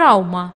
trauma.